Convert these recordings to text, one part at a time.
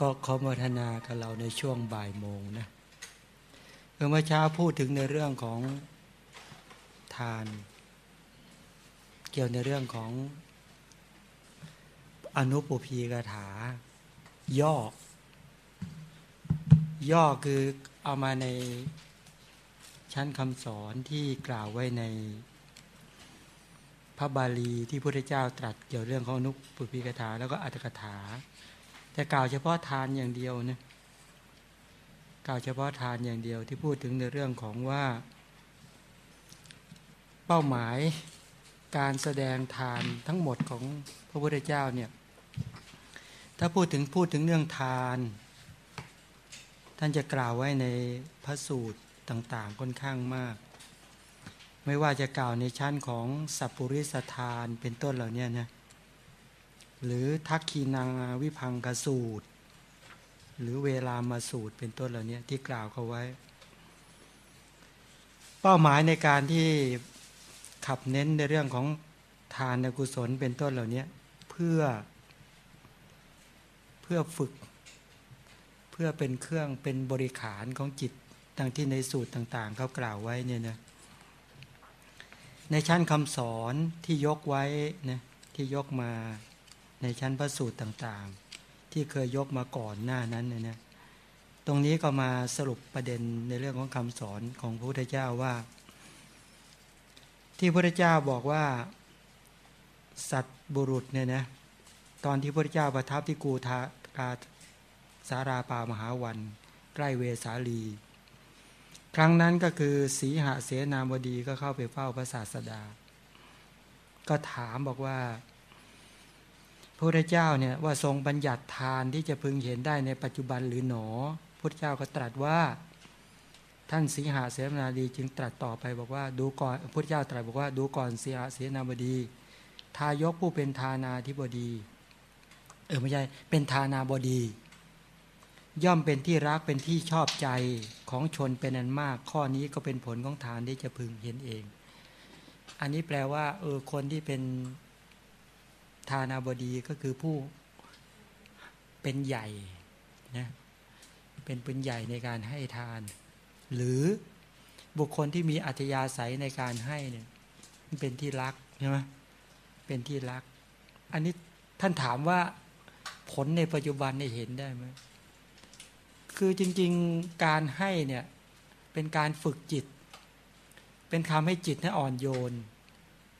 ก็ขอโมทนากับเราในช่วงบ่ายโมงนะเมื่อเช้าพูดถึงในเรื่องของทาน เกี่ยวในเรื่องของอนุปพีกถา ย่อ ย่อคือเอามาในชั้นคำสอนที่กล่าวไว้ในพระบาลีที่พระพุทธเจ้าตรัสเกี่ยวเรื่องของอนุปพีกถา แล้วก็อัตถกถา แต่กล่าวเฉพาะทานอย่างเดียวนะกล่าวเฉพาะทานอย่างเดียวที่พูดถึงในเรื่องของว่า เป้าหมายการแสดงทานทั้งหมดของพระพุทธเจ้าเนี่ยถ้าพูดถึงพูดถึงเรื่องทาน ท่านจะกล่าวไว้ในพระสูตรต่างๆค่อนข้างมาก ไม่ว่าจะกล่าวในชั้นของสัพปริสทานเป็นต้นเหล่านี้นะ หรือทักคีนังวิพังกสูตร หรือเวลามาสูตรเป็นต้นเหล่านี้ที่กล่าวเขาไว้ เป้าหมายในการที่ขับเน้นในเรื่องของทานกุศลเป็นต้นเหล่านี้เพื่อ เพื่อฝึก เพื่อเป็นเครื่องเป็นบริขารของจิตดังที่ในสูตรต่างๆเขากล่าวไว้เนี่ยนะในชั้นคำสอนที่ยกไว้นะที่ยกมา ในชั้นพระสูตรต่างๆ ที่เคยยกมาก่อนหน้านั้นเนี่ยนะตรงนี้ก็มาสรุปประเด็นในเรื่องของคำสอนของพระพุทธเจ้าว่า ที่พระพุทธเจ้าบอกว่าสัตบุรุษเนี่ยนะตอนที่พระพุทธเจ้าประทับที่กูทากาสาราป่ามหาวัน ใกล้เวสาลี ครั้งนั้นก็คือสีหะเสนามบดีก็เข้าไปเฝ้าพระศาสดา ก็ถามบอกว่า พระพุทธเจ้าเนี่ยว่าทรงบัญญัติทานที่จะพึงเห็นได้ในปัจจุบันหรือหนอพุทธเจ้าก็ตรัสว่า ท่านสีหาเสนาดีจึงตรัสต่อไปบอกว่าดูก่อนพุทธเจ้าตรัสบอกว่าดูก่อนสีหาเสนาบดี ทายกผู้เป็นทานาธิบดี เออไม่ใช่เป็นทานาบดี ย่อมเป็นที่รักเป็นที่ชอบใจของชนเป็นอันมาก ข้อนี้ก็เป็นผลของทานที่จะพึงเห็นเอง อันนี้แปลว่าเออคนที่เป็น ทานาบดีก็คือผู้เป็นใหญ่นะเป็นปืนใหญ่ในการให้ทาน หรือบุคคลที่มีอัธยาศัยในการให้เนี่ยเป็นที่รักใช่ไหมเป็นที่รัก อันนี้ท่านถามว่าผลในปัจจุบันได้เห็นได้ไหมคือจริง ๆการให้เนี่ยเป็นการฝึกจิต เป็นคำให้จิตให้อ่อนโยน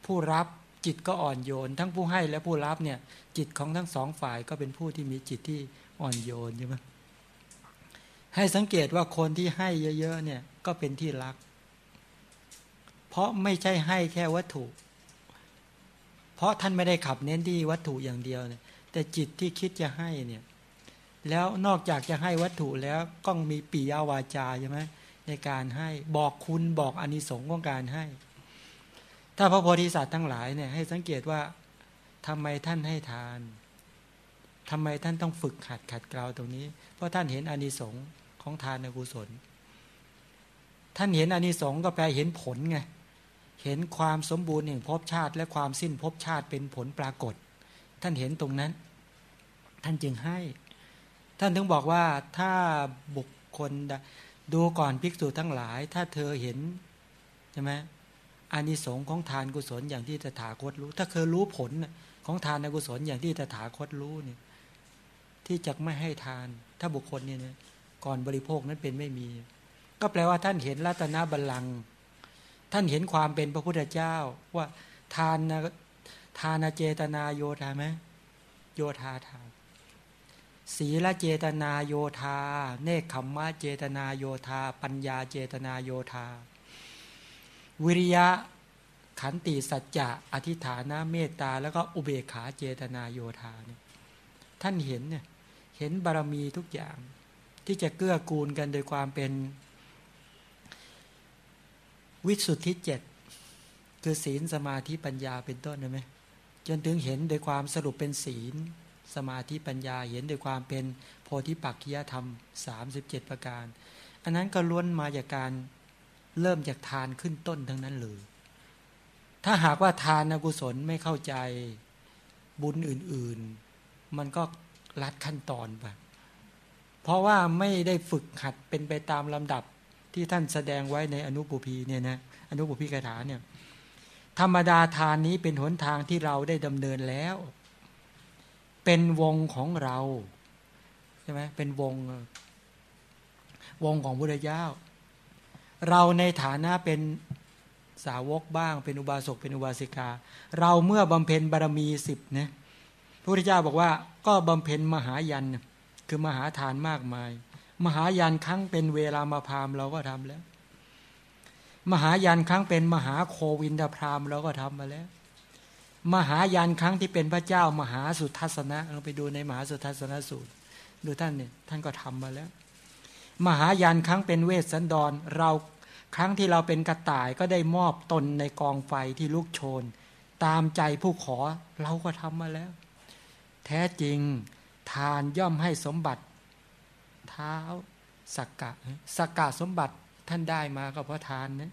ผู้รับ จิตก็อ่อนโยน ทั้งผู้ให้และผู้รับเนี่ย จิตของทั้งสองฝ่ายก็เป็นผู้ที่มีจิตที่อ่อนโยนใช่ไหมให้สังเกตว่าคนที่ให้เยอะ ๆ เนี่ยก็เป็นที่รัก เพราะไม่ใช่ให้แค่วัตถุ เพราะท่านไม่ได้ขับเน้นที่วัตถุอย่างเดียวเนี่ย แต่จิตที่คิดจะให้เนี่ยแล้วนอกจากจะให้วัตถุแล้วก็มีปียาวาจาใช่ไหมในการให้บอกคุณบอกอนิสงส์ของการให้ ถ้าพระโพธิสัตว์ทั้งหลายเนี่ยให้สังเกตว่าทำไมท่านให้ทานทำไมท่านต้องฝึกขัดขัดเกลาตรงนี้ เพราะท่านเห็นอานิสงส์ของทานในกุศล ท่านเห็นอานิสงส์ก็แปลเห็นผลไง เห็นความสมบูรณ์แห่งภพชาติ และความสิ้นภพชาติเป็นผลปรากฏ ท่านเห็นตรงนั้น ท่านจึงให้ ท่านถึงบอกว่าถ้าบุคคลดูก่อนภิกษุทั้งหลาย ถ้าเธอเห็นใช่ไหม อานิสงส์ของทานกุศลอย่างที่ตถาคตรู้ ถ้าเคยรู้ผลของทานกุศลอย่างที่ตถาคตรู้เนี่ยที่จะไม่ให้ทาน ถ้าบุคคลเนี่ยก่อนบริโภคนั้นเป็นไม่มี ก็แปลว่าท่านเห็นรัตนบัลลังก์ท่านเห็นความเป็นพระพุทธเจ้า ว่าทานทานเจตนาโยธาไหมโยธาทานศีลเจตนาโยธา เนคขมมะเจตนาโยธา ปัญญาเจตนาโยธา วิริยะขันติสัจจะอธิฐานะเมตตา แล้วก็อุเบกขาเจตนาโยธาเนี่ยท่านเห็นเนี่ยเห็นบารมีทุกอย่าง ที่จะเกื้อกูลกันโดยความเป็นวิสุทธิเจ็ดคือศีลสมาธิปัญญาเป็นต้นใช่ไหมจนถึงเห็นโดยความสรุปเป็นศีล สมาธิปัญญาเห็นโดยความเป็นโพธิปักขียธรรม 37 ประการ อันนั้นก็ล้วนมาจากการ เริ่มจากทานขึ้นต้นทั้งนั้นเลย ถ้าหากว่าทานอกุศลไม่เข้าใจบุญอื่น ๆ มันก็ลัดขั้นตอนไปเพราะว่าไม่ได้ฝึกหัดเป็นไปตามลำดับที่ท่านแสดงไว้ในอนุปุพีเนี่ยนะอนุปุพีคาถาเนี่ยธรรมดาทานนี้เป็นหนทางที่เราได้ดำเนินแล้ว เป็นวงของเราใช่ไหมเป็นวงวงของพุทธเจ้า เราในฐานะเป็นสาวกบ้าง เป็นอุบาสกเป็นอุบาสิกา เราเมื่อบำเพ็ญบารมีสิบนะพระพุทธเจ้าบอกว่าก็บำเพ็ญมหายันคือมหาทานมากมาย มหายันครั้งเป็นเวลามาพามเราก็ทำแล้ว มหายันครั้งเป็นมหาโควินดาพรามเราก็ทำมาแล้ว มหายันครั้งที่เป็นพระเจ้ามหาสุทัศนะเราไปดูในมหาสุทัศนสูตร ดูท่านเนี่ยท่านก็ทำมาแล้ว มหายันครั้งเป็นเวสสันดร เราครั้งที่เราเป็นกระต่ายก็ได้มอบตนในกองไฟที่ลุกโชน ตามใจผู้ขอเราก็ทำมาแล้ว แท้จริงทานย่อมให้สมบัติ เท้าสักกะสักกะสมบัติท่านได้มาก็เพราะทานนะ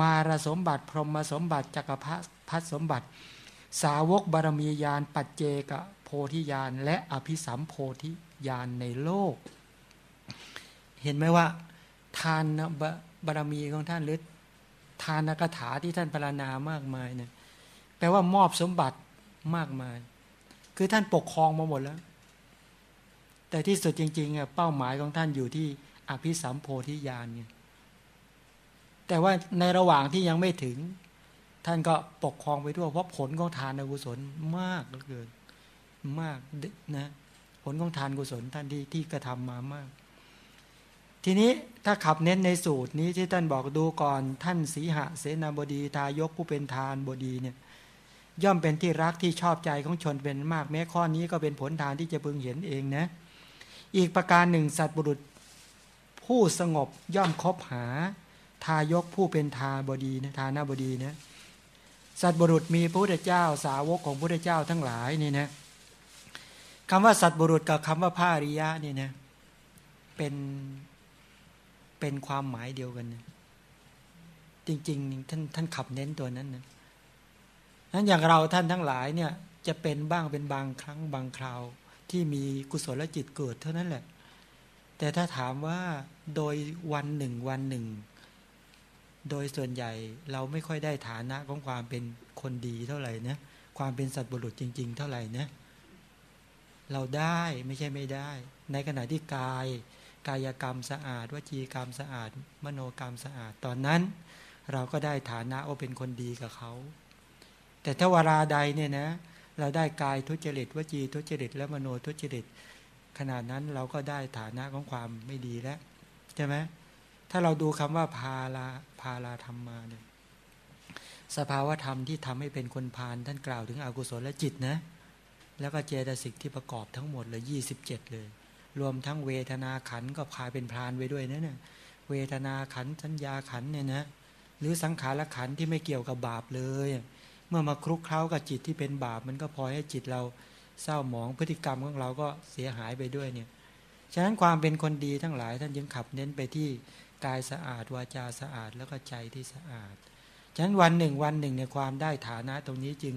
มารสมบัติ พรหมสมบัติจักรพรรดิสมบัติ สาวกบารมียาน ปัจเจกโพธิญาณและอภิสัมโพธิญาณในโลก เห็นไหมว่า ทานบารมีของท่านหรือทานกถาที่ท่านพรรณนามากมายเนี่ยแปลว่ามอบสมบัติมากมาย คือท่านปกครองมาหมดแล้ว แต่ที่สุดจริงๆเป้าหมายของท่านอยู่ที่อภิสัมโพธิญาณเนี่ยแต่ว่าในระหว่างที่ยังไม่ถึง ท่านก็ปกครองไปทั่วเพราะผลของทานกุศลมากเหลือเกินมากนะผลของทานกุศลท่านที่ที่กระทำมามาก ทีนี้ถ้าขับเน้นในสูตรนี้ที่ท่านบอกดูก่อนท่านสีหะเสนาบดีทายกผู้เป็นทานบดีเนี่ยย่อมเป็นที่รักที่ชอบใจของชนเป็นมากแม้ข้อนี้ก็เป็นผลทานที่จะพึงเห็นเองนะอีกประการหนึ่งสัตว์บุรุษผู้สงบย่อมคบหา ทายกผู้เป็นทาบดีนะทานาบดีนะสัตว์บุรุษมีพระพุทธเจ้าสาวกของพระพุทธเจ้าทั้งหลายนี่นะคำว่าสัตว์บุรุษกับคำว่าผ้าริยะนี่นะเป็น เป็นความหมายเดียวกันนะจริง ๆ ท่านท่านขับเน้นตัวนั้นนะนั้นอย่างเราท่านทั้งหลายเนี่ย จะเป็นบ้างเป็นบางครั้งบางคราว ที่มีกุศลจิตเกิดเท่านั้นแหละ แต่ถ้าถามว่าโดยวันหนึ่งวันหนึ่ง โดยส่วนใหญ่เราไม่ค่อยได้ฐานะของความเป็นคนดีเท่าไหร่นะความเป็นสัตว์บุรุษจริง ๆ เท่าไหร่นะเราได้ไม่ใช่ไม่ได้ ในขณะที่กาย กายกรรมสะอาดวจีกรรมสะอาด มโนกรรมสะอาด ตอนนั้น เราก็ได้ฐานะว่าเป็นคนดีกับเขา แต่ถ้าวราใดเนี่ยนะเราได้กายทุจริตวจีทุจริต และมโนทุจริต ขนาดนั้นเราก็ได้ฐานะของความไม่ดีแล้วใช่ไหมถ้าเราดูคำว่าพาลาพาลาธรรมมาเนี่ยสภาวธรรมที่ทำให้เป็นคนพาลท่านกล่าวถึงอกุศลและจิตนะ แล้วก็เจตสิกที่ประกอบทั้งหมดเลยยี่สิบเจ็ดเลย รวมทั้งเวทนาขันก็พาเป็นพรานไปด้วยนะเนี่ยเวทนาขันสัญญาขันเนี่ยนะหรือสังขารขันที่ไม่เกี่ยวกับบาปเลย เมื่อมาคลุกเคล้ากับจิตที่เป็นบาป มันก็พอให้จิตเราเศร้าหมองพฤติกรรมของเราก็เสียหายไปด้วยเนี่ยฉะนั้นความเป็นคนดีทั้งหลายท่านยังขับเน้นไปที่กายสะอาดวาจาสะอาดแล้วก็ใจที่สะอาด ฉะนั้นวันหนึ่งวันหนึ่งในความได้ฐานะตรงนี้จึง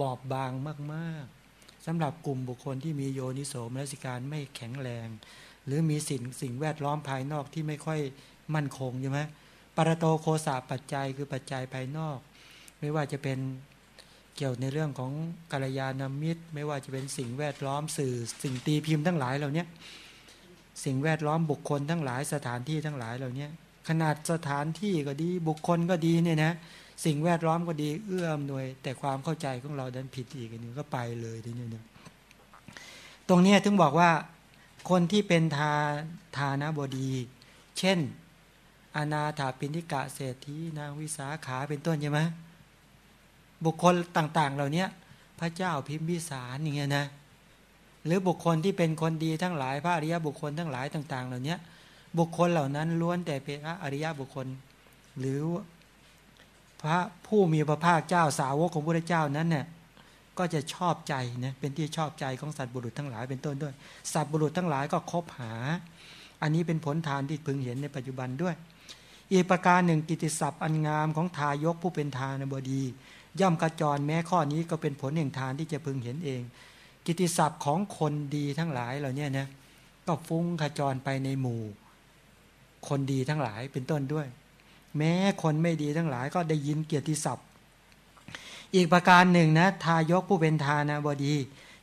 บอบบางมาก ๆ สำหรับกลุ่มบุคคลที่มีโยนิโสมนสิการไม่แข็งแรง หรือมีสิ่งสิ่งแวดล้อมภายนอกที่ไม่ค่อยมั่นคงใช่ไหมปรโตโคสาปัจจัยคือปัจจัยภายนอก ไม่ว่าจะเป็นเกี่ยวในเรื่องของกัลยาณมิตร ไม่ว่าจะเป็นสิ่งแวดล้อมสื่อ สิ่งตีพิมพ์ทั้งหลายเหล่านี้สิ่งแวดล้อมบุคคลทั้งหลายสถานที่ทั้งหลายเหล่านี้ขนาดสถานที่ก็ดีบุคคลก็ดีเนี่ยนะ สิ่งแวดล้อมก็ดีเอื้อมหน่วย แต่ความเข้าใจของเราดันผิดอีกนึงก็ไปเลยทีนี้เนี่ยตรงนี้ถึงบอกว่าคนที่เป็นทาทานะบดี เช่น อนาถาปินิกะเศรษฐีนางวิสาขาเป็นต้นใช่ไหมบุคคลต่าง ๆ เหล่านี้พระเจ้าพิมพิสารอย่างเงี้ยนะหรือบุคคลที่เป็นคนดีทั้งหลายพระอริยบุคคลทั้งหลายต่าง ๆ เหล่านี้บุคคลเหล่านั้นล้วนแต่เป็นพระอริยบุคคล หรือ พระผู้มีพระภาคเจ้าสาวกของพระเจ้านั้นเนี่ยก็จะชอบใจนะเป็นที่ชอบใจของสัตว์บุรุษทั้งหลายเป็นต้นด้วย สัตว์บุรุษทั้งหลายก็คบหา อันนี้เป็นผลทานที่พึงเห็นในปัจจุบันด้วย อีกประการหนึ่งกิติศัพท์อันงามของทายกผู้เป็นทานบดี ย่อมกระจรแม้ข้อนี้ก็เป็นผลแห่งทานที่จะพึงเห็นเอง กิติศัพท์ของคนดีทั้งหลายเหล่านี้นะก็ฟุ้งขจรไปในหมู่ คนดีทั้งหลายเป็นต้นด้วย แม้คนไม่ดีทั้งหลายก็ได้ยินเกียรติศัพท์ อีกประการหนึ่งนะทายกผู้เป็นทานะบดี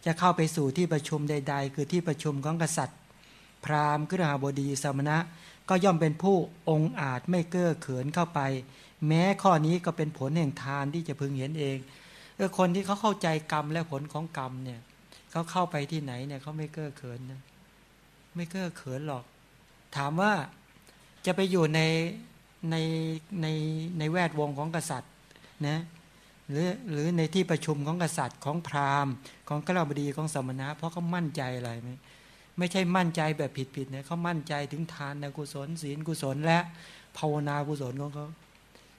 จะเข้าไปสู่ที่ประชุมใด ๆ คือที่ประชุมของกษัตริย์ พราหมณ์กฤหบดีสมณะ ก็ย่อมเป็นผู้องอาจไม่เก้อเขินเข้าไป แม้ข้อนี้ก็เป็นผลแห่งทานที่จะพึงเห็นเองเออคนที่เขาเข้าใจกรรมและผลของกรรมเนี่ยเขาเข้าไปที่ไหนเนี่ยเขาไม่เก้อเขินนะไม่เก้อเขินหรอก ถามว่าจะไปอยู่ใน ในในในแวดวงของกษัตริย์นะหรือหรือในที่ประชุมของกษัตริย์ของพราหมณ์ ของกระบดีของสมณะ เพราะเขามั่นใจอะไรไหมไม่ใช่มั่นใจแบบผิดๆนะเขามั่นใจถึงทานกุศลศีลกุศล และภาวนากุศลของเขา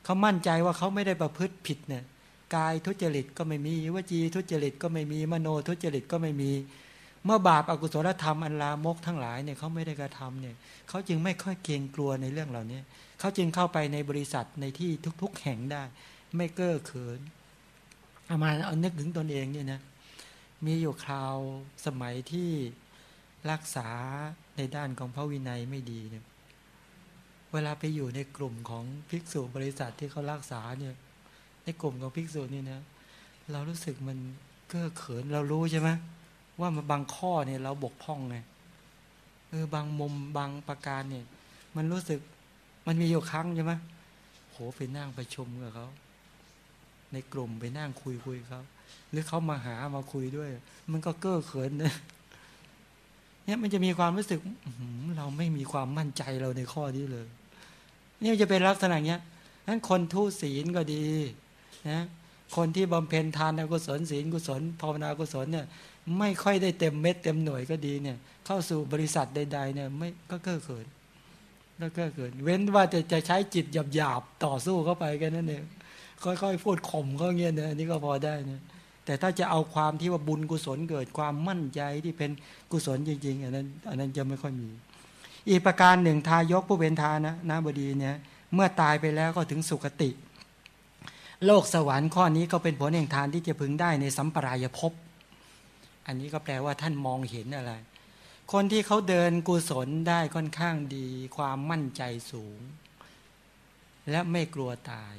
เขามั่นใจว่าเขาไม่ได้ประพฤติผิดเนี่ยกายทุจริตก็ไม่มีวจีทุจริตก็ไม่มีมโนทุจริตก็ไม่มี เมื่อบาปอากุศลธรรมอันลามกทั้งหลายเนี่ยเขาไม่ได้กระทำเนี่ยเขาจึงไม่ค่อยเกรงกลัวในเรื่องเหล่านี้เขาจึงเข้าไปในบริษัทในที่ทุก ๆ แห่งได้ ไม่เก้อเขินเอามาเอานึกถึงตนเองเนี่ยนะมีอยู่คราวสมัยที่รักษาในด้านของพระวินัยไม่ดีเนี่ยเวลาไปอยู่ในกลุ่มของภิกษุบริษัทที่เขารักษาเนี่ย ในกลุ่มของภิกษุนี่นะเรารู้สึกมันเก้อเขินเรารู้ใช่ไหม ว่ามันบางข้อเนี่ยเราบกพร่องไงเออบางมุมบางประการเนี่ย มันรู้สึกมันมีอยู่ครั้งใช่ไหมโหไปนั่งประชุมกับเขาในกลุ่มไปนั่งคุยคุยเขาหรือเขามาหามาคุยด้วย มันก็เก้อเขินนะเนี่ยมันจะมีความรู้สึกเราไม่มีความมั่นใจเราในข้อนี้เลย เนี่ยจะเป็นลักษณะเนี้ยนั้นคนทุศีลก็ดี นะ คนที่บำเพ็ญทานกุศลศีลกุศลภาวนากุศลเนี่ยไม่ค่อยได้เต็มเม็ดเต็มหน่วยก็ดีเนี่ยเข้าสู่บริษัทใด ๆ เนี่ยไม่ก็เก้อเขินแล้วก็เกิด เว้นว่าจะจะใช้จิตหยาบๆต่อสู้เข้าไปกันนั่นเองค่อยๆพูดข่มเขาเงี้ยเนี่ยอันนี้ก็พอได้นะแต่ถ้าจะเอาความที่ว่าบุญกุศลเกิดความมั่นใจที่เป็นกุศลจริงๆอันนั้นอันนั้นจะไม่ค่อยมี อีกประการหนึ่งทายกผู้เป็นทานะนาบดีเนี่ยเมื่อตายไปแล้วก็ถึงสุคติ โลกสวรรค์ข้อนี้ก็เป็นผลแห่งทานที่จะพึงได้ในสัมปรายภพ อันนี้ก็แปลว่าท่านมองเห็นอะไร คนที่เขาเดินกุศลได้ค่อนข้างดี ความมั่นใจสูง และไม่กลัวตาย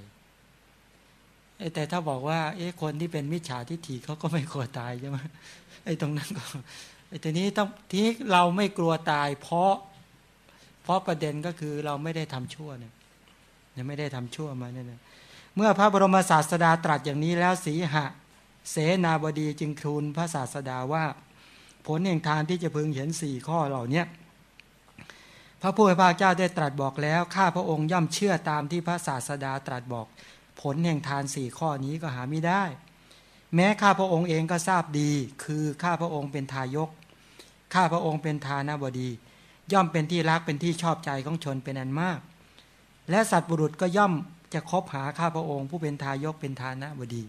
แต่ถ้าบอกว่า เอ๊ะคนที่เป็นมิจฉาทิฏฐิเขาก็ไม่กลัวตายใช่ไหมไอ้ตรงนั้นก็ไอ้ทีนี้ต้องที่เราไม่กลัวตาย เพราะ เพราะประเด็นก็คือเราไม่ได้ทำชั่วเนี่ยยังไม่ได้ทำชั่วมาเนี่ย เมื่อพระบรมศาสดาตรัสอย่างนี้แล้วสีหะ เสนาบดีจึงทูลพระศาสดาว่า ผลแห่งทานที่จะพึงเห็นสี่ข้อเหล่านี้พระผู้เป็นพระเจ้าได้ตรัสบอกแล้ว ข้าพระองค์ย่อมเชื่อตามที่พระศาสดาตรัสบอก ผลแห่งทานสี่ข้อนี้ก็หาไม่ได้ แม้ข้าพระองค์เองก็ทราบดี คือข้าพระองค์เป็นทายก ข้าพระองค์เป็นทานาบดี ย่อมเป็นที่รักเป็นที่ชอบใจของชนเป็นอันมาก และสัตว์บุรุษก็ย่อม จะคบหาข้าพระองค์ ผู้เป็นทายกเป็นทานะบดี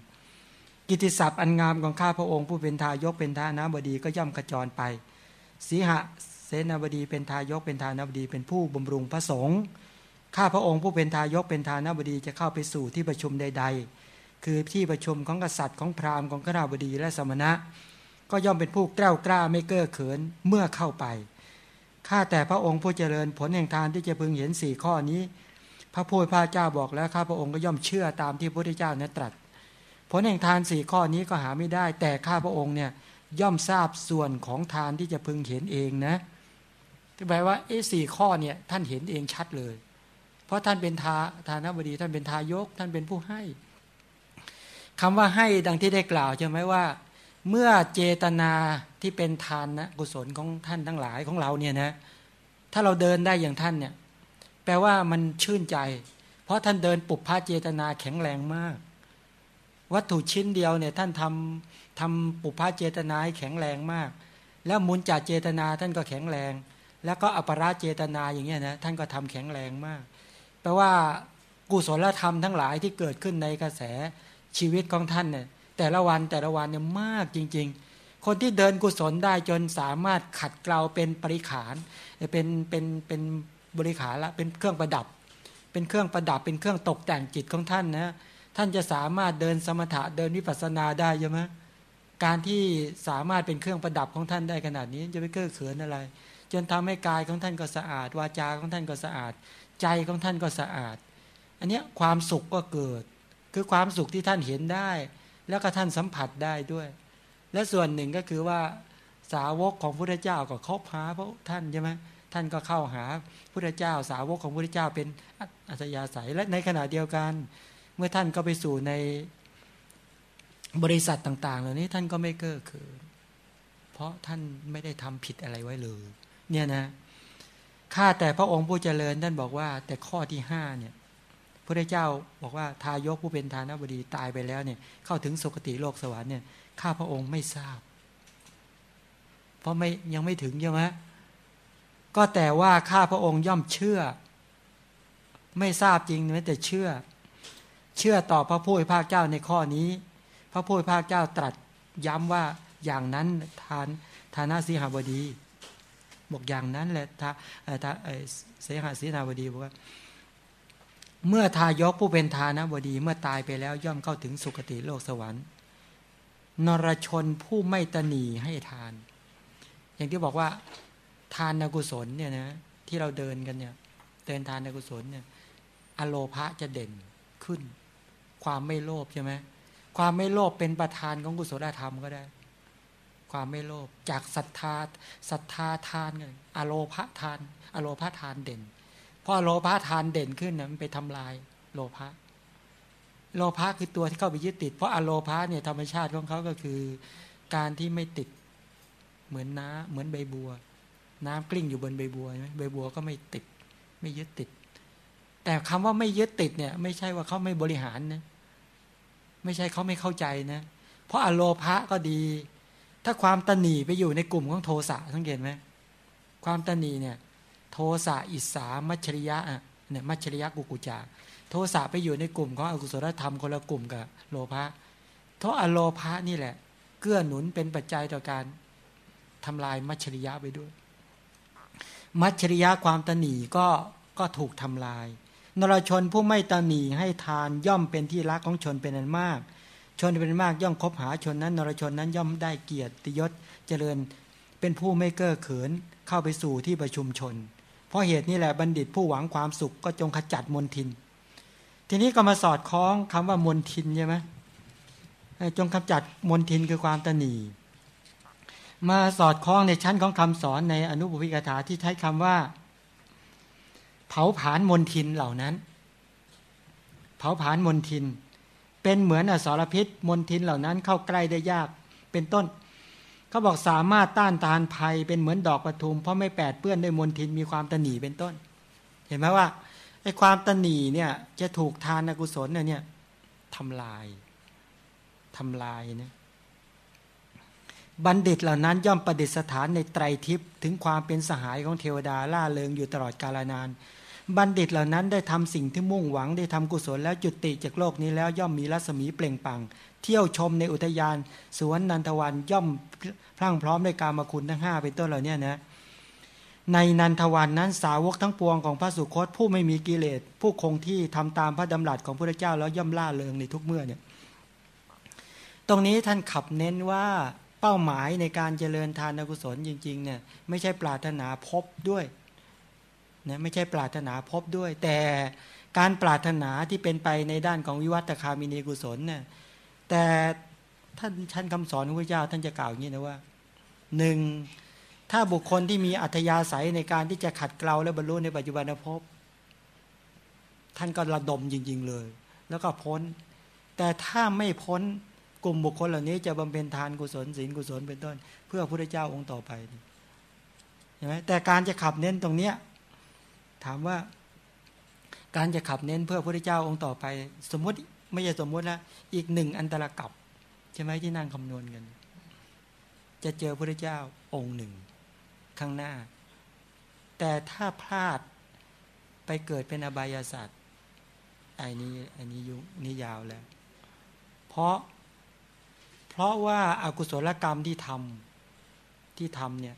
กิติศัพท์อันงามของข้าพระองค์ ผู้เป็นทายกเป็นทานะบดีก็ย่อมกระจรไปสีหะเสนาบดีเป็นทายกเป็นทานะบดี เป็นผู้บำรุงพระสงฆ์ข้าพระองค์ผู้เป็นทายกเป็นทานะบดีจะเข้าไปสู่ที่ประชุมใด ๆ คือที่ประชุมของกษัตริย์ของพราหมณ์ของข้าบดีและสมณะ ก็ย่อมเป็นผู้กล้ากล้าไม่เก้อเขินเมื่อเข้าไปข้าแต่พระองค์ผู้เจริญผลแห่งทานที่จะพึงเห็นสี่ข้อนี้ พระพุทธเจ้าบอกแล้วข้าพระองค์ก็ย่อมเชื่อตามที่พระพุทธเจ้านั้นตรัสผลแห่งทานสี่ข้อนี้ก็หาไม่ได้ แต่ข้าพระองค์เนี่ยย่อมทราบส่วนของทานที่จะพึงเห็นเองนะที่แปลว่าไอ้สี่ข้อเนี่ยท่านเห็นเองชัดเลย เพราะท่านเป็นทาทานบดีท่านเป็นทายก ท่านเป็นผู้ให้คำว่าให้ดังที่ได้กล่าวใช่ไหมว่า เมื่อเจตนาที่เป็นทานนะกุศลของท่านทั้งหลายของเราเนี่ยนะถ้าเราเดินได้อย่างท่านเนี่ย แปลว่ามันชื่นใจ เพราะท่านเดินปุบพาเจตนาแข็งแรงมาก วัตถุชิ้นเดียวเนี่ยท่านทำทำปุพพาเจตนาให้แข็งแรงมาก แล้วมุนจ่าเจตนาท่านก็แข็งแรง แล้วก็อปราเจตนาอย่างเงี้ยนะท่านก็ทำแข็งแรงมาก แปลว่ากุศลธรรมทั้งหลายที่เกิดขึ้นในกระแสชีวิตของท่านเนี่ยแต่ละวันแต่ละวันเนี่ยมากจริง ๆ คนที่เดินกุศลได้จนสามารถขัดเกลาเป็นปริขารเป็นเป็นเป็น บริขารละเป็นเครื่องประดับ เป็นเครื่องประดับเป็นเครื่องตกแต่งจิตของท่านนะท่านจะสามารถเดินสมถะเดินวิปัสสนาได้ใช่ไหมการที่สามารถเป็นเครื่องประดับของท่านได้ขนาดนี้จะไปเก้อเขินอะไร จนทำให้กายของท่านก็สะอาด วาจาของท่านก็สะอาด ใจของท่านก็สะอาด อันนี้ความสุขก็เกิด คือความสุขที่ท่านเห็นได้ แล้วก็ท่านสัมผัสได้ด้วย และส่วนหนึ่งก็คือว่าสาวกของพระพุทธเจ้าก็คบหาพระท่านใช่ไหม ท่านก็เข้าหาพระเจ้าสาวกของพระเจ้าเป็นอัศยาศัยและในขณะเดียวกัน เมื่อท่านก็ไปสู่ในบริษัทต่าง ๆ เหล่านี้ท่านก็ไม่เก้อเขินเพราะท่านไม่ได้ทำผิดอะไรไว้เลย เนี่ยนะข้าแต่พระองค์ผู้เจริญท่านบอกว่า แต่ข้อที่ห้าเนี่ยพระเจ้าบอกว่าทายกผู้เป็นทานบดีตายไปแล้วเนี่ย เข้าถึงสุคติโลกสวรรค์เนี่ยข้าพระองค์ไม่ทราบ เพราะไม่ยังไม่ถึงใช่ไหม ก็แต่ว่าข้าพระองค์ย่อมเชื่อ ไม่ทราบจริงแม้แต่เชื่อ เชื่อต่อพระผู้เป็นพระเจ้าในข้อนี้ พระผู้เป็นพระเจ้าตรัสย้ำว่าอย่างนั้นทานทานาสีหาบดีบอกอย่างนั้นแหละทาทาเสหาสีนาบดีบอกว่าเมื่อทายกผู้เป็นทานบดีเมื่อตายไปแล้วย่อมเข้าถึงสุคติโลกสวรรค์นรชนผู้ไม่ตนีให้ทาน อย่างที่บอกว่า ทานนกุศลเนี่ยนะที่เราเดินกันเนี่ย เดินทานนกุศลเนี่ย อโลภะจะเด่นขึ้น ความไม่โลภใช่ไหมความไม่โลภเป็นประธานของกุศลธรรมก็ได้ ความไม่โลภจากศรัทธาศรัทธาทานกันอโลภะทาน อโลภะทานเด่นเพราะอโลภะทานเด่นขึ้นนะมันไปทำลายโลภะโลภะคือตัวที่เข้าไปยึดติด เพราะอโลภะเนี่ยธรรมชาติของเขาก็คือ การที่ไม่ติดเหมือนน้าเหมือนใบบัว น้ำกลิ้งอยู่บนใบบัวใช่ไหมใบบัวก็ไม่ติด ไม่ยึดติด แต่คำว่าไม่ยึดติดเนี่ย ไม่ใช่ว่าเขาไม่บริหารนะไม่ใช่เขาไม่เข้าใจนะ เพราะอโลภะก็ดี ถ้าความตนีไปอยู่ในกลุ่มของโทสะสังเกตไหมความตนีเนี่ย โทสะอิสามัชริยะเนี่ยมัชริยะกุกุจาโทสะไปอยู่ในกลุ่มของอกุศลธรรมคนละกลุ่มกับโลภะเพราะอโลภะนี่แหละ เกื้อหนุนเป็นปัจจัยต่อการทำลายมัชริยะไปด้วย มัชริยะความตนีก็ก็ถูกทำลาย นรชนผู้ไม่ตนีให้ทานย่อมเป็นที่รักของชนเป็นอันมาก ชนเป็นมากย่อมคบหาชนนั้น นรชนนั้นย่อมได้เกียรติยศเจริญเป็นผู้ไม่เก้อเขินเข้าไปสู่ที่ประชุมชน เพราะเหตุนี้แหละบัณฑิตผู้หวังความสุขก็จงขจัดมนทิน ทีนี้ก็มาสอดคล้องคำว่ามนทินใช่ไหมจงขจัดมนทินคือความตนี มาสอดคล้องในชั้นของคำสอนในอนุบุพิกถาที่ใช้คำว่า เผาผลาญมนทินเหล่านั้น เผาผลาญมนทิน เป็นเหมือนอสรพิษมนทินเหล่านั้นเข้าใกล้ได้ยากเป็นต้นเขาบอกสามารถต้านทานภัยเป็นเหมือนดอกประทุมเพราะไม่แปดเปื้อนด้วยมนทินมีความตนีเป็นต้น เห็นไหมว่าไอ้ความตนีเนี่ยจะถูกทานอกุศลเนี่ยทำลายทำลายเนี่ย บัณฑิตเหล่านั้นย่อมประดิษฐานในไตรทิพย์ถึงความเป็นสหายของเทวดาล่าเริงอยู่ตลอดกาลนาน บัณฑิตเหล่านั้นได้ทำสิ่งที่มุ่งหวังได้ทำกุศลแล้วจุติจากโลกนี้แล้วย่อมมีรัศมีเปล่งปัง เที่ยวชมในอุทยาน สวนนันทวันย่อมพรั่งพร้อมในการมาคุณทั้งห้าเป็นต้นเหล่านี้นะในนันทวันนั้นสาวกทั้งปวงของพระสุคตผู้ไม่มีกิเลส ผู้คงที่ทำตามพระดำรัสของพระเจ้าแล้วย่อมล่าเริงในทุกเมื่อเนี่ยตรงนี้ท่านขับเน้นว่า เป้าหมายในการเจริญทานกุศลจริงๆเนี่ยไม่ใช่ปรารถนาพบด้วยนะไม่ใช่ปรารถนาพบด้วย แต่การปรารถนาที่เป็นไปในด้านของวิวัตคามินีกุศลเนี่ยแต่ท่านชั้นคำสอนของพระเจ้าท่านจะกล่าวอย่างนี้นะว่าหนึ่งถ้าบุคคลที่มีอัธยาศัยในการที่จะขัดเกลาและบรรลุในปัจจุบันภพท่านก็ระดมจริง ๆเลย แล้วก็พ้น แต่ถ้าไม่พ้น กลุ่มบุคคลเหล่านี้จะบำเพ็ญทานกุศลศีลกุศลเป็นต้น เพื่อพระเจ้าองค์ต่อไปใช่ไหมแต่การจะขับเน้นตรงเนี้ยถามว่า การจะขับเน้นเพื่อพระเจ้าองค์ต่อไป สมมติไม่ใช่สมมติแล้วอีกหนึ่งอันตรกับใช่ไหมที่นั่งคำนวณกัน จะเจอพระเจ้าองค์หนึ่งข้างหน้า แต่ถ้าพลาดไปเกิดเป็นอบายศาสตร์ไอ้นี้ไอ้นี้ยุนี่ยาวแล้ว เพราะ เพราะว่าอากุศลกรรมที่ทำที่ทำเนี่ย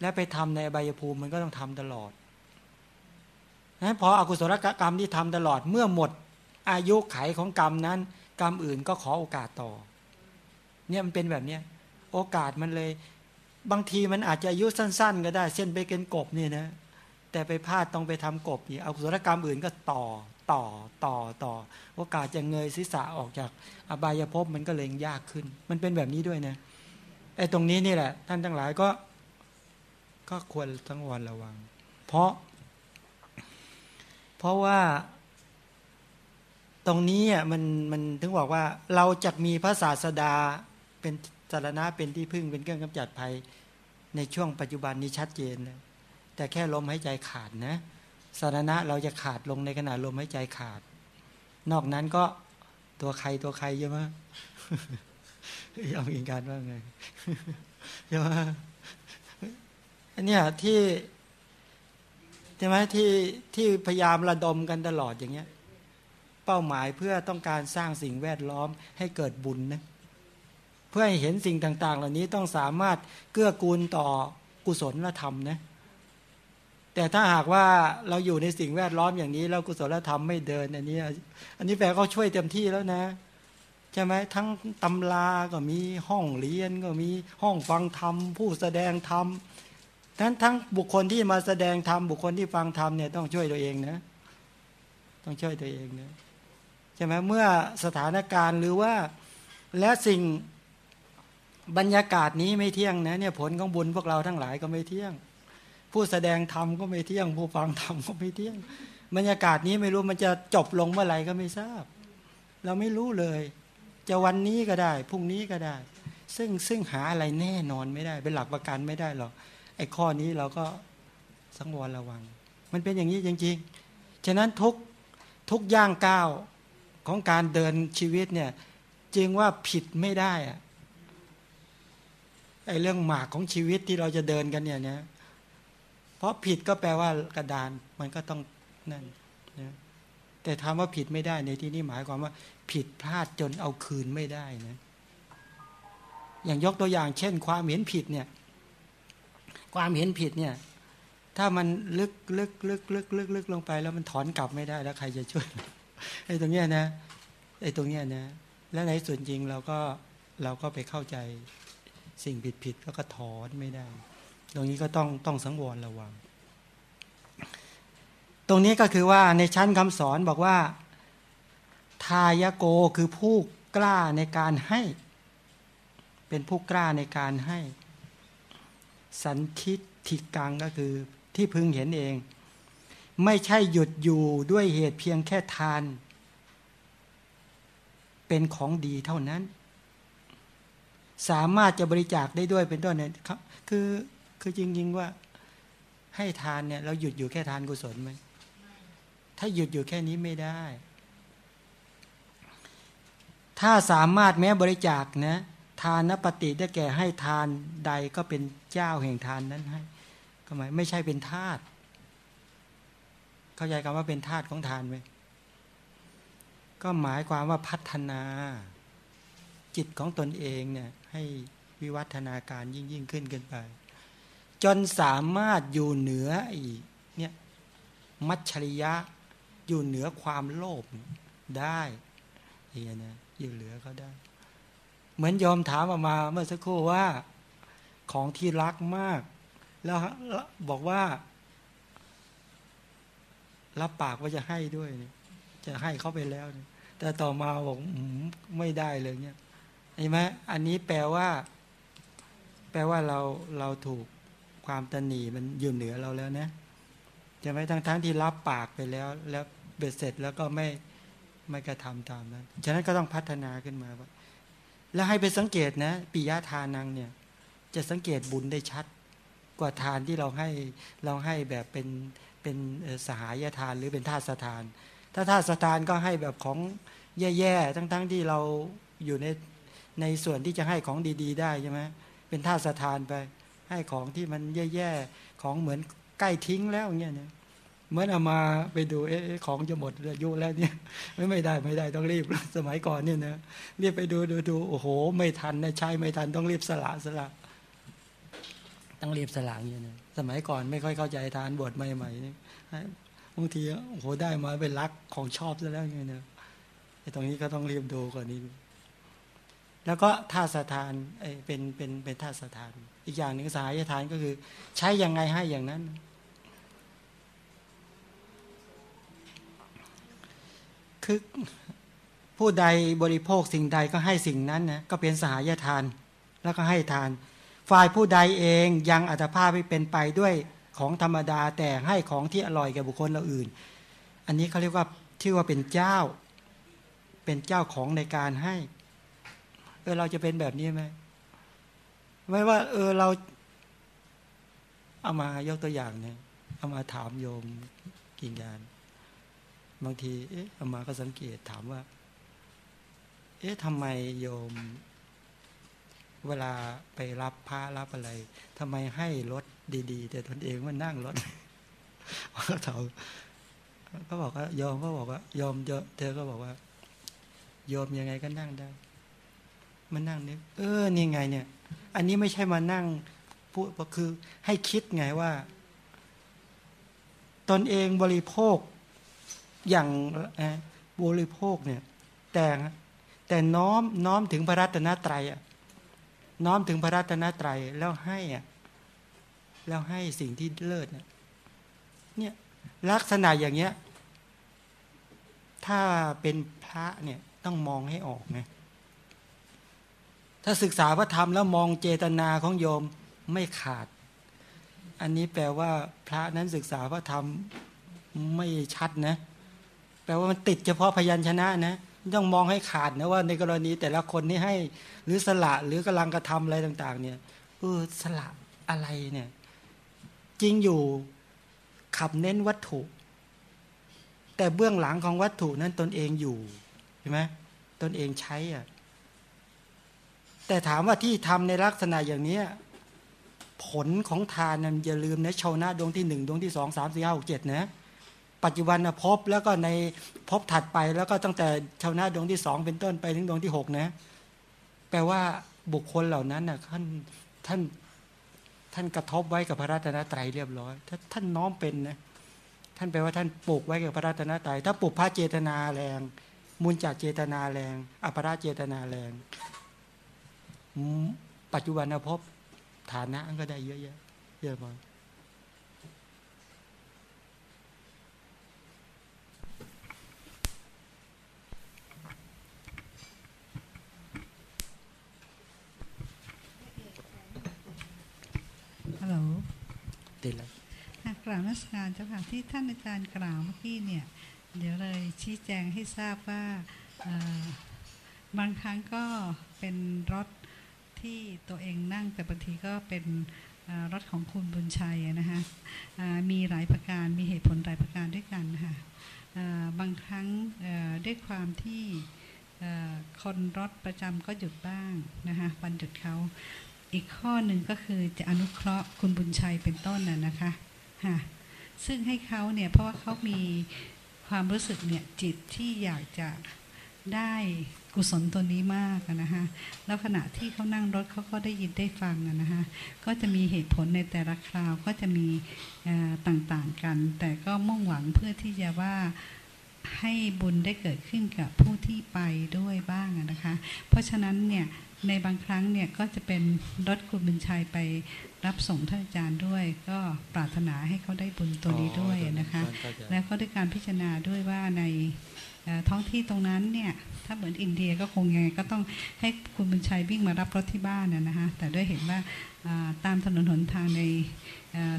และไปทำในใบยภูมิมันก็ต้องทำตลอดนั้พออกุศลกรรมที่ทำตลอดเมื่อหมด อายุไขของกรรมนั้น กรรมอื่นก็ขอโอกาสต่อ เนี่ยมันเป็นแบบเนี้ยโอกาสมันเลย บางทีมันอาจจะอายุสั้น ๆ ก็ได้เช่นไปเป็นกบเนี่ยนะแต่ไปพลาดต้องไปทำกบนี่เอาสุรกรรมอื่นก็ต่อ ต่อต่อต่อ โอกาสจะเงยศีรษะออกจากอบายภพมันก็เลยยากขึ้น มันเป็นแบบนี้ด้วยนะไอ้ตรงนี้นี่แหละ ท่านทั้งหลายก็ ก็ควรทั้งวันระวัง เพราะ เพราะว่าตรงนี้อะมันมันถึงบอกว่าเราจะมีพระศาสดาเป็นสารณะเป็นที่พึ่งเป็นเครื่องกำจัดภัยในช่วงปัจจุบันนี้ชัดเจนเลยแต่แค่ลมหายใจขาดนะ สารณะเราจะขาดลงในขณะลมหายใจขาด นอกนั้นก็ตัวใครตัวใครใช่ไหมเอาอินการว่าไงใช่ไหมอันนี้ที่ใช่ไหมที่ที่พยายามระดมกันตลอดอย่างเงี้ย เป้าหมายเพื่อต้องการสร้างสิ่งแวดล้อมให้เกิดบุญนะเพื่อให้เห็นสิ่งต่าง ๆ เหล่านี้ต้องสามารถเกื้อกูลต่อกุศลธรรมนะ แต่ถ้าหากว่าเราอยู่ในสิ่งแวดล้อมอย่างนี้ แล้วกุศลธรรมไม่เดินอันนี้ อันนี้แปลเขาช่วยเต็มที่แล้วนะใช่ไหมทั้งตำราก็มีห้องเรียนก็มีห้องฟังธรรม ผู้แสดงธรรมทั้งทั้งบุคคลที่มาแสดงธรรมบุคคลที่ฟังธรรมเนี่ยต้องช่วยตัวเองนะ ต้องช่วยตัวเองนะใช่ไหมเมื่อสถานการณ์หรือว่าและสิ่งบรรยากาศนี้ไม่เที่ยงนะเนี่ยผลของบุญพวกเราทั้งหลายก็ไม่เที่ยง ผู้แสดงธรรมก็ไม่เที่ยง ผู้ฟังธรรมก็ไม่เที่ยง บรรยากาศนี้ไม่รู้มันจะจบลงเมื่อไหร่ก็ไม่ทราบ เราไม่รู้เลย จะวันนี้ก็ได้พรุ่งนี้ก็ได้ ซึ่งซึ่งหาอะไรแน่นอนไม่ได้ เป็นหลักประกันไม่ได้หรอกไอ้ข้อนี้เราก็สังวรระวัง มันเป็นอย่างนี้จริงๆ ฉะนั้นทุกทุกย่างก้าวของการเดินชีวิตเนี่ยจึงว่าผิดไม่ได้อะไอ้เรื่องหมากของชีวิตที่เราจะเดินกันเนี่ยนะ เพราะผิดก็แปลว่ากระดานมันก็ต้องนั่นนะแต่ถามว่าผิดไม่ได้ในที่นี้หมายความว่า ผิดพลาดจนเอาคืนไม่ได้นะอย่างยกตัวอย่างเช่น ความเห็นผิดเนี่ยความเห็นผิดเนี่ย ถ้ามันลึกลึกลึกลึกลึกลึกลงไป แล้วมันถอนกลับไม่ได้แล้วใครจะช่วยไอ้ตรงเนี้ยนะไอ้ตรงเนี้ยนะ แล้วในส่วนจริงเราก็เราก็ไปเข้าใจสิ่งผิดผิดแล้วก็ถอนไม่ได้ ตรงนี้ก็ต้องต้องสังวรระวัง ตรงนี้ก็คือว่าในชั้นคำสอนบอกว่า ทายโกคือผู้กล้าในการให้ เป็นผู้กล้าในการให้ สันทิทิกังก็คือที่พึงเห็นเอง ไม่ใช่หยุดอยู่ด้วยเหตุเพียงแค่ทาน เป็นของดีเท่านั้นสามารถจะบริจาคได้ด้วยเป็นต้นเนี่ยคือ คือจริงๆว่า ให้ทานเนี่ย เราหยุดอยู่แค่ทานกุศลไหมถ้าหยุดอยู่แค่นี้ไม่ได้ ถ้าสามารถแม้บริจาคนะทานนปฏิได้แก่ให้ทานใดก็เป็นเจ้าแห่งทานนั้นให้ก็หมายไม่ใช่เป็นทาสเข้าใจคำว่าเป็นทาสของทานไหมก็หมายความว่าพัฒนา จิตของตนเองเนี่ยให้วิวัฒนาการยิ่งยิ่งขึ้นขึ้นไป จนสามารถอยู่เหนืออีกเนี่ยมัชชริยะอยู่เหนือความโลภได้เฮียนะอยู่เหลือเขาได้ เหมือนยอมถามออกมาเมื่อสักครู่ว่าของที่รักมาก แล้วบอกว่า รับปากว่าจะให้ด้วยจะให้เขาไปแล้วแต่ต่อมาบอกไม่ได้เลยเนี่ยเห็นไหมอันนี้แปลว่า แปลว่าเราเราถูก ความตนีมันอยู่เหนือเราแล้วนะจะไม่ทั้งทั้งที่รับปากไปแล้ว แล้วเบ็ดเสร็จแล้วก็ไม่ไม่กระทำตามนั้น ฉะนั้นก็ต้องพัฒนาขึ้นมาว่าแล้วให้ไปสังเกตนะปิยาทานังเนี่ย จะสังเกตบุญได้ชัด กว่าทานที่เราให้เราให้แบบเป็นเป็นสหายทานหรือเป็นทาสทาน ถ้าทาสทานก็ให้แบบของแย่ๆ ทั้งๆที่เราอยู่ในในส่วนที่จะให้ของดี ๆ ได้ใช่ไหมเป็นทาสทานไป ให้ของที่มันแย่ๆของเหมือนใกล้ทิ้งแล้วเงี้ยเนี่ยเหมือนเอามาไปดูเอ๊ะของจะหมดอายุแล้วเนี่ยไม่ไม่ได้ไม่ได้ต้องรีบสมัยก่อนเนี่ยนะรีบไปดูดูดูโอ้โห ไม่ทันนะใช่ไม่ทันต้องรีบสละสละต้องรีบสละเนี่ยนะสมัยก่อนไม่ค่อยเข้าใจทานบวชใหม่ๆนี่บางทีโอ้โหได้มาเป็นรักของชอบซะแล้วเงี้ยนะไอ้ตรงนี้ก็ต้องรีบดูก่อนนี้ แล้วก็ท่าสถานเอ้เป็นเป็นเป็นท่าสถาน อีกอย่างหนึ่งสหายทานก็คือ ใช้ยังไงให้อย่างนั้น คือผู้ใดบริโภคสิ่งใดก็ให้สิ่งนั้นนะก็เป็นสหายทานแล้วก็ให้ทาน ฝ่ายผู้ใดเองยังอัตภาพไม่เป็นไปด้วยของธรรมดาแต่ให้ของที่อร่อยแก่บุคคลเราอื่น อันนี้เขาเรียกว่าชื่อว่าเป็นเจ้า เป็นเจ้าของในการให้เออเราจะเป็นแบบนี้ไหม ไม่ว่า เออเราเอามายกตัวอย่างเนี่ยเอามาถามโยมกิ่งยานบางที เอ๊ะเอามาก็สังเกตถามว่า เอ๊ะทำไมโยม เวลาไปรับพระรับอะไรทำไมให้รถดี ๆ แต่ตนเองมันนั่งรถเขาถามก็บอกว่ายอมก็บอกว่ายอมเธอก็บอกว่ายอมยังไงก็นั่งได้ มันนั่งเนี่ยเออนี่ไงเนี่ย อันนี้ไม่ใช่มานั่งพูดคือให้คิดไงว่า ตนเองบริโภคอย่างบริโภคเนี่ย แต่แต่น้อมน้อมถึงพระรัตนตรัยอะน้อมถึงพระรัตนตรัยแล้วให้อะแล้วให้สิ่งที่เลิศเนี่ยลักษณะอย่างเงี้ย ถ้าเป็นพระเนี่ยต้องมองให้ออกนะ ถ้าศึกษาพระธรรมแล้วมองเจตนาของโยมไม่ขาด อันนี้แปลว่าพระนั้นศึกษาพระธรรมไม่ชัดนะ แปลว่ามันติดเฉพาะพยัญชนะนะต้องมองให้ขาดนะว่าในกรณีแต่ละคนนี่ให้หรือสละหรือกำลังกระทำอะไรต่าง ๆ เนี่ยเออสละอะไรเนี่ย จริงอยู่ขับเน้นวัตถุ แต่เบื้องหลังของวัตถุนั้นตนเองอยู่ใช่ไหมตนเองใช้อะ แต่ถามว่าที่ทำในลักษณะอย่างนี้ผลของทานนั้นอย่าลืมนะชาวนาดวงที่หนึ่งดวงที่สองสามสี่ห้าหกเจ็ดนะปัจจุบันพบแล้วก็ในพบถัดไปแล้วก็ตั้งแต่ชาวนาดวงที่สองเป็นต้นไปถึงดวงที่หกนะแปลว่าบุคคลเหล่านั้นนะท่านท่านท่านกระทบไว้กับพระราตนตรัยเรียบร้อย ถ้าท่านน้อมเป็นนะท่านแปลว่าท่านปลูกไว้กับพระราตนตรัยถ้าปลูกพระเจตนาแรงมูลจากเจตนาแรงอภราเจตนาแรง ปัจจุบันพบฐานะก็ได้เยอะแยะเยอะมากฮัลโหลติดแล้วกล่าวนักการเจ้าค่ะที่ท่านอาจารย์กล่าวเมื่อกี้เนี่ย เดี๋ยวเลยชี้แจงให้ทราบว่าบางครั้งก็เป็นรถ ที่ตัวเองนั่งแต่บางทีก็เป็นรถของคุณบุญชัยนะคะมีหลายประการมีเหตุผลหลายประการด้วยกันนะคะบางครั้งด้วยความที่คนรถประจำก็หยุดบ้างนะคะวันหยุดเขาอีกข้อหนึ่งก็คือจะอนุเคราะห์คุณบุญชัยเป็นต้นน่ะนะคะซึ่งให้เขาเนี่ยเพราะว่าเขามีความรู้สึกเนี่ยจิตที่อยากจะได้ กุศลตัวนี้มากนะคะแล้วขณะที่เขานั่งรถเขาก็ได้ยินได้ฟังนะคะก็จะมีเหตุผลในแต่ละคราวก็จะมีต่างๆกัน แต่ก็มุ่งหวังเพื่อที่จะว่าให้บุญได้เกิดขึ้นกับผู้ที่ไปด้วยบ้างนะคะ เพราะฉะนั้นเนี่ยในบางครั้งเนี่ยก็จะเป็นรถคุณบุญชัยไปรับส่งท่านอาจารย์ด้วย ก็ปรารถนาให้เขาได้บุญตัวนี้ด้วยนะคะ แล้วก็ด้วยการพิจารณาด้วยว่าใน ท้องที่ตรงนั้นเนี่ยถ้าเหมือนอินเดียก็คงยังไงก็ต้องให้คุณบุญชัยวิ่งมารับรถที่บ้านนะคะแต่ด้วยเห็นว่าตามถนนหนทางใน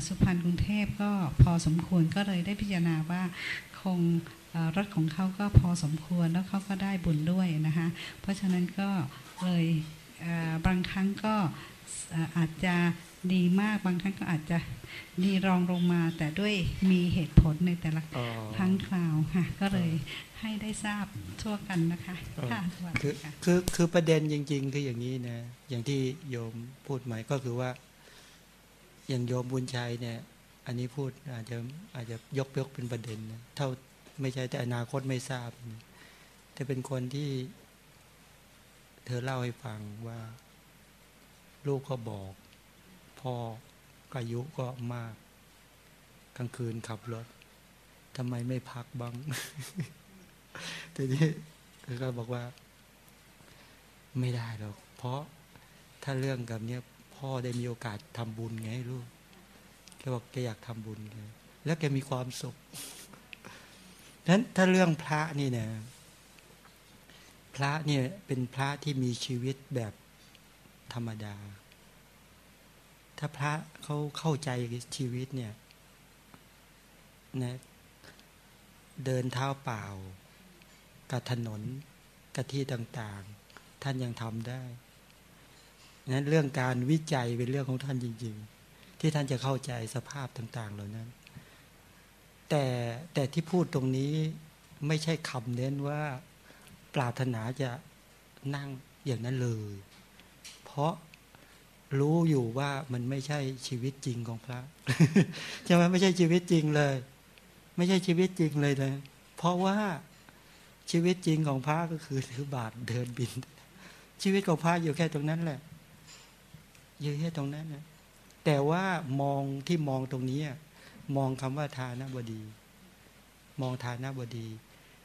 สุพรรณกรุงเทพก็พอสมควรก็เลยได้พิจารณาว่าคงรถของเขาก็พอสมควรแล้วเขาก็ได้บุญด้วยนะคะเพราะฉะนั้นก็เลยบางครั้งก็อาจจะ ดีมากบางครั้งก็อาจจะดีรองลงมาแต่ด้วยมีเหตุผลในแต่ละครั้งคราวค่ะก็เลยให้ได้ทราบทั่วกันนะคะค่ะคือคือคือประเด็นจริง ๆ คืออย่างนี้นะ อย่างที่โยมพูดใหม่ก็คือว่า อย่างโยมบุญชัยเนี่ย อันนี้พูดอาจจะอาจจะยกยกเป็นประเด็นนะเท่าไม่ใช่แต่อนาคตไม่ทราบแต่เป็นคนที่ เธอเล่าให้ฟังว่า ลูกก็บอก พ่ออายุก็มาก กลางคืนขับรถทำไมไม่พักบ้างทีนี้เธอก็บอกว่า ไม่ได้หรอก เพราะถ้าเรื่องกับเนี้ยพ่อได้มีโอกาสทำบุญไงลูกแกบอกแกอยากทำบุญไงแล้วแกมีความสุขนั้นถ้าเรื่องพระนี่เนี่ยพระเนี่ยเป็นพระที่มีชีวิตแบบธรรมดา ถ้าพระเขาเข้าใจชีวิตเนี่ยนะเดินเท้าเปล่า กับถนนกับที่ต่างๆ ท่านยังทำได้นั้นเรื่องการวิจัยเป็นเรื่องของท่านจริง ๆ ที่ท่านจะเข้าใจสภาพต่าง ๆ เหล่านั้น แต่แต่ที่พูดตรงนี้ไม่ใช่คำเน้นว่าปรารถนาจะนั่งอย่างนั้นเลย เพราะ รู้อยู่ว่ามันไม่ใช่ชีวิตจริงของพระใช่ไหมไม่ใช่ชีวิตจริงเลย ไม่ใช่ชีวิตจริงเลยเลยเพราะว่าชีวิตจริงของพระก็คือถือบาทเดินบิน ชีวิตของพระอยู่แค่ตรงนั้นแหละอยู่แค่ตรงนั้นนะแต่ว่ามองที่มองตรงนี้มองคำว่าทานบดี มองทานบดี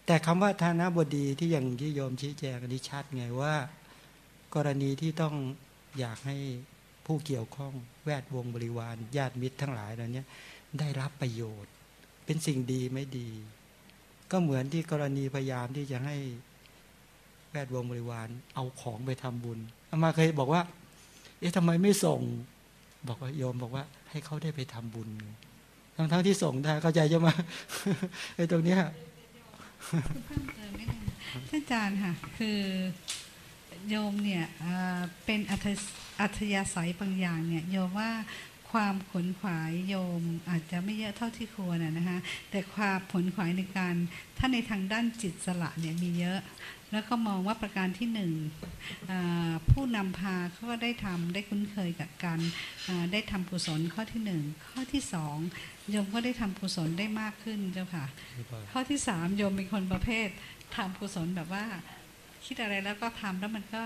แต่คำว่าทานบดีที่อย่างที่โยมชี้แจงอันนี้ชัดไงว่า กรณีที่ต้องอยากให้ ผู้เกี่ยวข้องแวดวงบริวารญาติมิตรทั้งหลายเหล่านี้ได้รับประโยชน์ เป็นสิ่งดีไม่ดี ก็เหมือนที่กรณีพยายามที่จะให้แวดวงบริวารเอาของไปทำบุญอามาเคยบอกว่า เอ๊ะทำไมไม่ส่ง บอกว่าโยมบอกว่าให้เขาได้ไปทำบุญทั้งทั้งที่ส่งได้เข้าใจใช่ไหมไอ้ตรงเนี้ยท่านอาจารย์ค่ะ คือ โยมเนี่ยเป็นอัธยาศัยบางอย่างเนี่ยโยมว่าความขนขวายโยมอาจจะไม่เยอะเท่าที่ควรนะคะแต่ความผลขวายในการถ้าในทางด้านจิตสละเนี่ยมีเยอะ แล้วก็มองว่าประการที่หนึ่งผู้นำพาเขาก็ได้ทำได้คุ้นเคยกับการได้ทำกุศลข้อที่หนึ่งข้อที่สองโยมก็ได้ทำกุศลได้มากขึ้นเจ้าค่ะ ข้อที่สามโยมเป็นคนประเภททำกุศลแบบว่า คิดอะไรแล้วก็ทำแล้วมันก็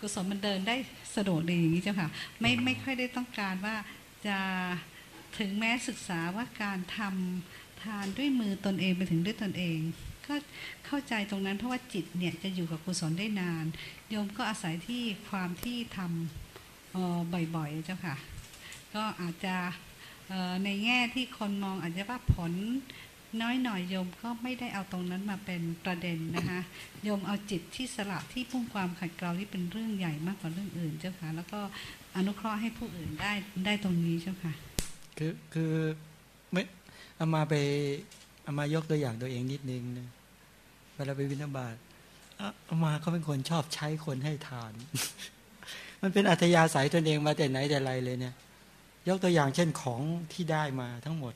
กุศลมันเดินได้สะดวกดีอย่างนี้เจ้าค่ะ ไม่ไม่ค่อยได้ต้องการว่าจะถึงแม้ศึกษาว่าการทำทานด้วยมือตนเองไปถึงด้วยตนเอง ก็เข้าใจตรงนั้นเพราะว่าจิตเนี่ยจะอยู่กับกุศลได้นาน โยมก็อาศัยที่ความที่ทำบ่อยๆเจ้าค่ะ ก็อาจจะในแง่ที่คนมองอาจจะว่าผล น้อยหน่อยโยมก็ไม่ได้เอาตรงนั้นมาเป็นประเด็นนะคะโยมเอาจิตที่สละที่พุ่งความขัดเกลาที่เป็นเรื่องใหญ่มากกว่าเรื่องอื่นเจ้าค่ะแล้วก็อนุเคราะห์ให้ผู้อื่นได้ได้ตรงนี้เจ้าค่ะคือคือไม่เอามาไปเอามายกตัวอย่างตัวเองนิดนึงนะเวลาไปวินาบาตเอามาเขาเป็นคนชอบใช้คนให้ทาน มันเป็นอัธยาศัยตนเองมาแต่ไหนแต่ไรเลยเนี่ย ยกตัวอย่างเช่นของที่ได้มาทั้งหมด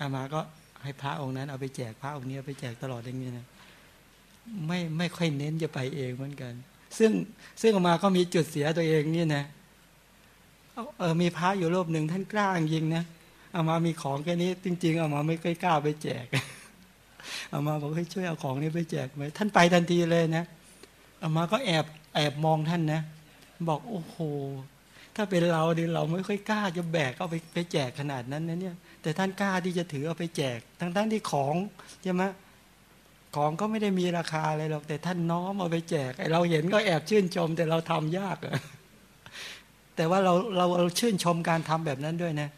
อามาก็ ให้พระองค์นั้นเอาไปแจกพระองค์นี้เอาไปแจกตลอดอย่างนี้นะไม่ไม่ค่อยเน้นจะไปเองเหมือนกัน ซึ่งซึ่งออกมาก็มีจุดเสียตัวเองนี่นะเออมีพระอยู่รูปหนึ่งท่านกล้าจริงนะเอามามีของแค่นี้จริง ๆ เอามาไม่ค่อยกล้าไปแจกเอามาบอกให้ช่วยเอาของนี้ไปแจกไหมท่านไปทันทีเลยนะเอามาก็แอบแอบมองท่านนะ บอกโอ้โห ถ้าเป็นเราดิเราไม่ค่อยกล้าจะแบกเอาไปไปแจกขนาดนั้นนะเนี่ย แต่ท่านกล้าที่จะถือเอาไปแจก ทั้งทั้งที่ของใช่ไหมของก็ไม่ได้มีราคาอะไรหรอกแต่ท่านน้อมเอาไปแจกเราเห็นก็แอบชื่นชม แต่เราทำยากอะแต่ว่าเราเราเราชื่นชมการทำแบบนั้นด้วยนะ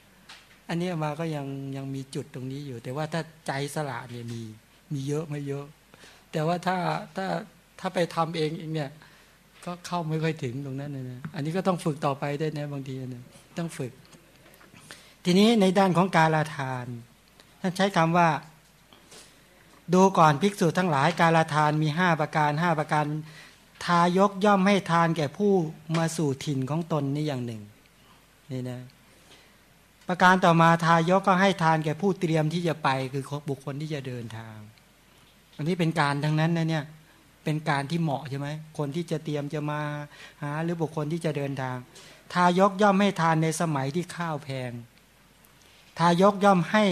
อันนี้มาก็ยังยังมีจุดตรงนี้อยู่ แต่ว่าถ้าใจสละเนี่ยมีมีเยอะไม่เยอะ แต่ว่าถ้าถ้าถ้าไปทำเองเองเนี่ย ก็เข้าไม่ค่อยถึงตรงนั้นนะอันนี้ก็ต้องฝึกต่อไปได้นะบางทีนะต้องฝึก ทีนี้ในด้านของการลาทาน ท่านใช้คำว่า ดูก่อนภิกษุทั้งหลายการลาทานมีห้าประการห้าประการ ทายกย่อมให้ทานแก่ผู้มาสู่ถิ่นของตนนี่อย่างหนึ่งนี่นะประการต่อมาทายกก็ให้ทานแก่ผู้เตรียมที่จะไปคือบุคคลที่จะเดินทาง อันนี้เป็นการทั้งนั้นนะเนี่ย เป็นการที่เหมาะใช่ไหมคนที่จะเตรียมจะมาหาหรือบุคคลที่จะเดินทาง ทายกย่อมให้ทานในสมัยที่ข้าวแพง ทายกย่อมให้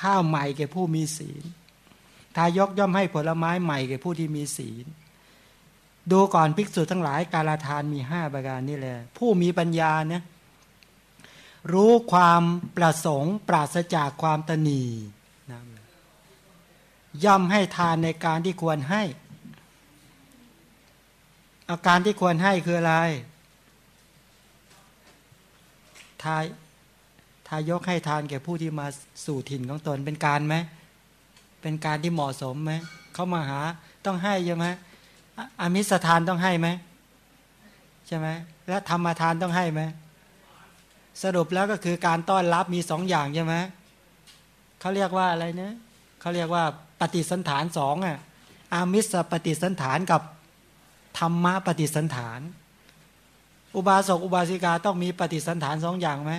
ข้าวใหม่แก่ผู้มีศีล ทายกย่อมให้ผลไม้ใหม่แก่ผู้ที่มีศีล ดูก่อนภิกษุทั้งหลายการทานมีห้าประการนี่แหละผู้มีปัญญาเนี่ยรู้ความประสงค์ปราศจากความตนีย่อมให้ทานในการที่ควรให้ อาการที่ควรให้คืออะไร ทายทายกให้ทานแก่ผู้ที่มาสู่ถิ่นของตนเป็นการไหม เป็นการที่เหมาะสมไหม เขามาหาต้องให้ใช่ไหมออามิสทานต้องให้ไหมใช่ไหมและธรรมทานต้องให้ไหมสรุปแล้วก็คือการต้อนรับมีสองอย่างใช่ไหมเขาเรียกว่าอะไรเนะเขาเรียกว่าปฏิสันฐานสองอะอามิสปฏิสันฐานกับ ธรรมะปฏิสันฐาน อุบาสกอุบาสิกาต้องมีปฏิสันฐานสองอย่างไหม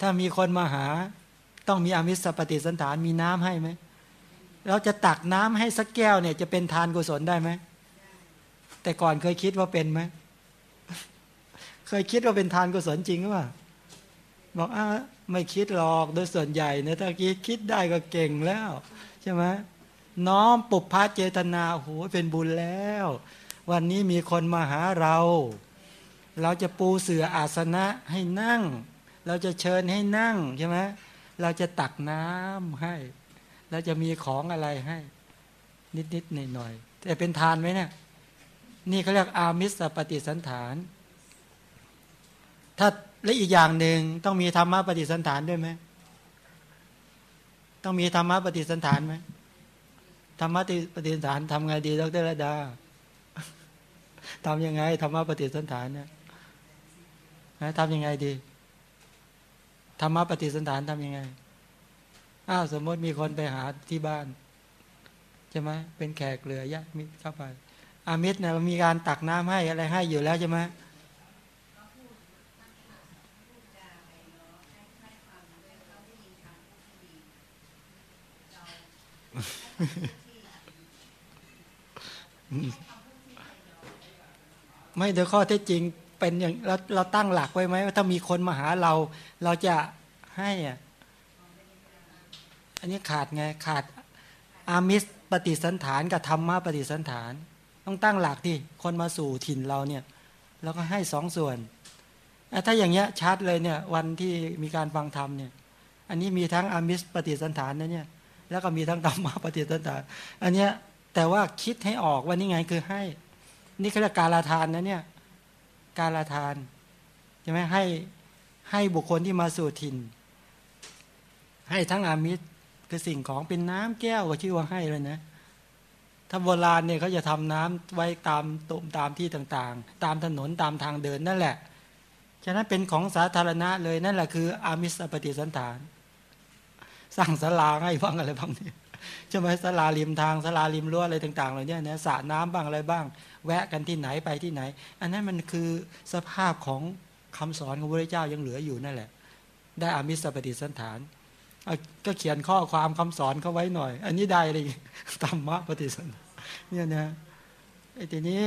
ถ้ามีคนมาหา ต้องมีอมิสปฏิสันฐานมีน้ำให้ไหมเราจะตักน้ำให้สักแก้วเนี่ยจะเป็นทานกุศลได้ไหมแต่ก่อนเคยคิดว่าเป็นไหมเคยคิดว่าเป็นทานกุศลจริงหรือเปล่าบอกอ่าไม่คิดหรอกโดยส่วนใหญ่นะถ้าคิดคิดได้ก็เก่งแล้ว ใช่ไหมน้อมปุพพะเจตนาโอ้โหเป็นบุญแล้ว วันนี้มีคนมาหาเรา เราจะปูเสืออาสนะให้นั่ง เราจะเชิญให้นั่งใช่ไหมเราจะตักน้ำให้ เราจะมีของอะไรให้ นิดๆหน่อยๆแต่เป็นทานไหมเนี่ยนี่เขาเรียกอามิสปฏิสันฐาน ถ้าและอีกอย่างหนึ่งต้องมีธรรมะปฏิสันฐานด้วยไหมต้องมีธรรมะปฏิสันฐานไหมธรรมะปฏิสันฐานทำไงดีดรระดา ทำยังไงธรรมะปฏิสันฐานเนี่ยทำยังไงดีธรรมะปฏิสันฐานทำยังไงอ้าวสมมติมีคนไปหาที่บ้านใช่ไหมเป็นแขกเรือญาติมิตรเข้าไปอามิตรเนี่ยมีการตักน้ำให้อะไรให้อยู่แล้วใช่ไหม ไม่โดยข้อเท็จจริงเป็นอย่างเราเราตั้งหลักไว้ไหมว่าถ้ามีคนมาหาเรา เราจะให้อะอันนี้ขาดไงขาดอามิสปฏิสันฐานกับธรรมะปฏิสันฐาน ต้องตั้งหลักที่คนมาสู่ถิ่นเราเนี่ยเราก็ให้สองส่วนถ้าอย่างเงี้ยชัดเลยเนี่ยวันที่มีการฟังธรรมเนี่ยอันนี้มีทั้งอามิสปฏิสันฐานนะเนี่ยแล้วก็มีทั้งธรรมะปฏิสันฐาน อันเนี้ยแต่ว่าคิดให้ออกว่านี่ไงคือให้ นี่คือการลาทานนะเนี่ยการลาทานใช่ไหมให้ให้บุคคลที่มาสู่ถิ่น ให้ทั้งอามิตรคือสิ่งของเป็นน้ำแก้วก็ชื่อว่าให้เลยนะ ถ้าโบราณเนี่ยเขาจะทำน้ำไว้ตามตุ่มตามที่ต่างๆ ตามถนนตามทางเดินนั่นแหละ ฉะนั้นเป็นของสาธารณะเลยนั่นแหละคือ อามิสปฏิสันฐาน สร้างศาลาให้บ้างอะไรบ้างเนี่ยใช่ไหมศาลาริมทางศาลาริมรั้วอะไรต่างๆเหล่านี้นะสระน้ำบ้างอะไรบ้าง แวะกันที่ไหนไปที่ไหน อันนั้นมันคือสภาพของคำสอนของพระเจ้ายังเหลืออยู่นั่นแหละ ได้อามิสปฏิสันฐานก็เขียนข้อความคำสอนเขาไว้หน่อย อันนี้ได้เลยธรรมะปฏิสันฐานเนี่ยนะไอ้ทีนี้